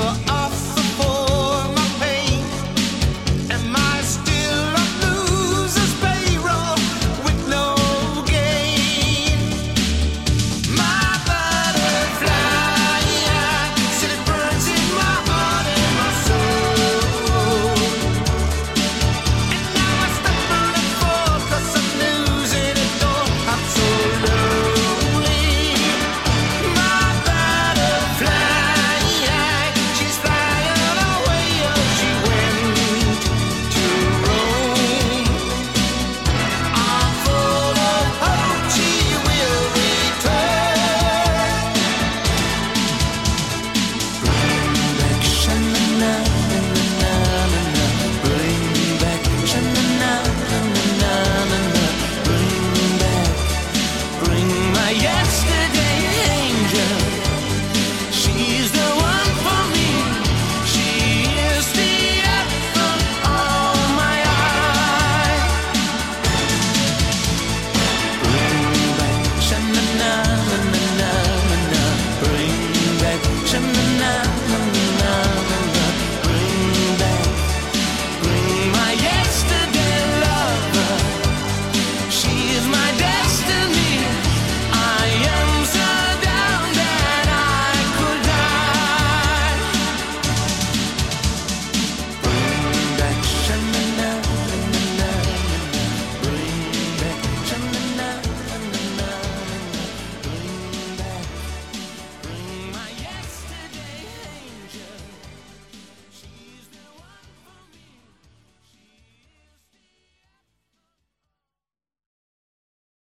your.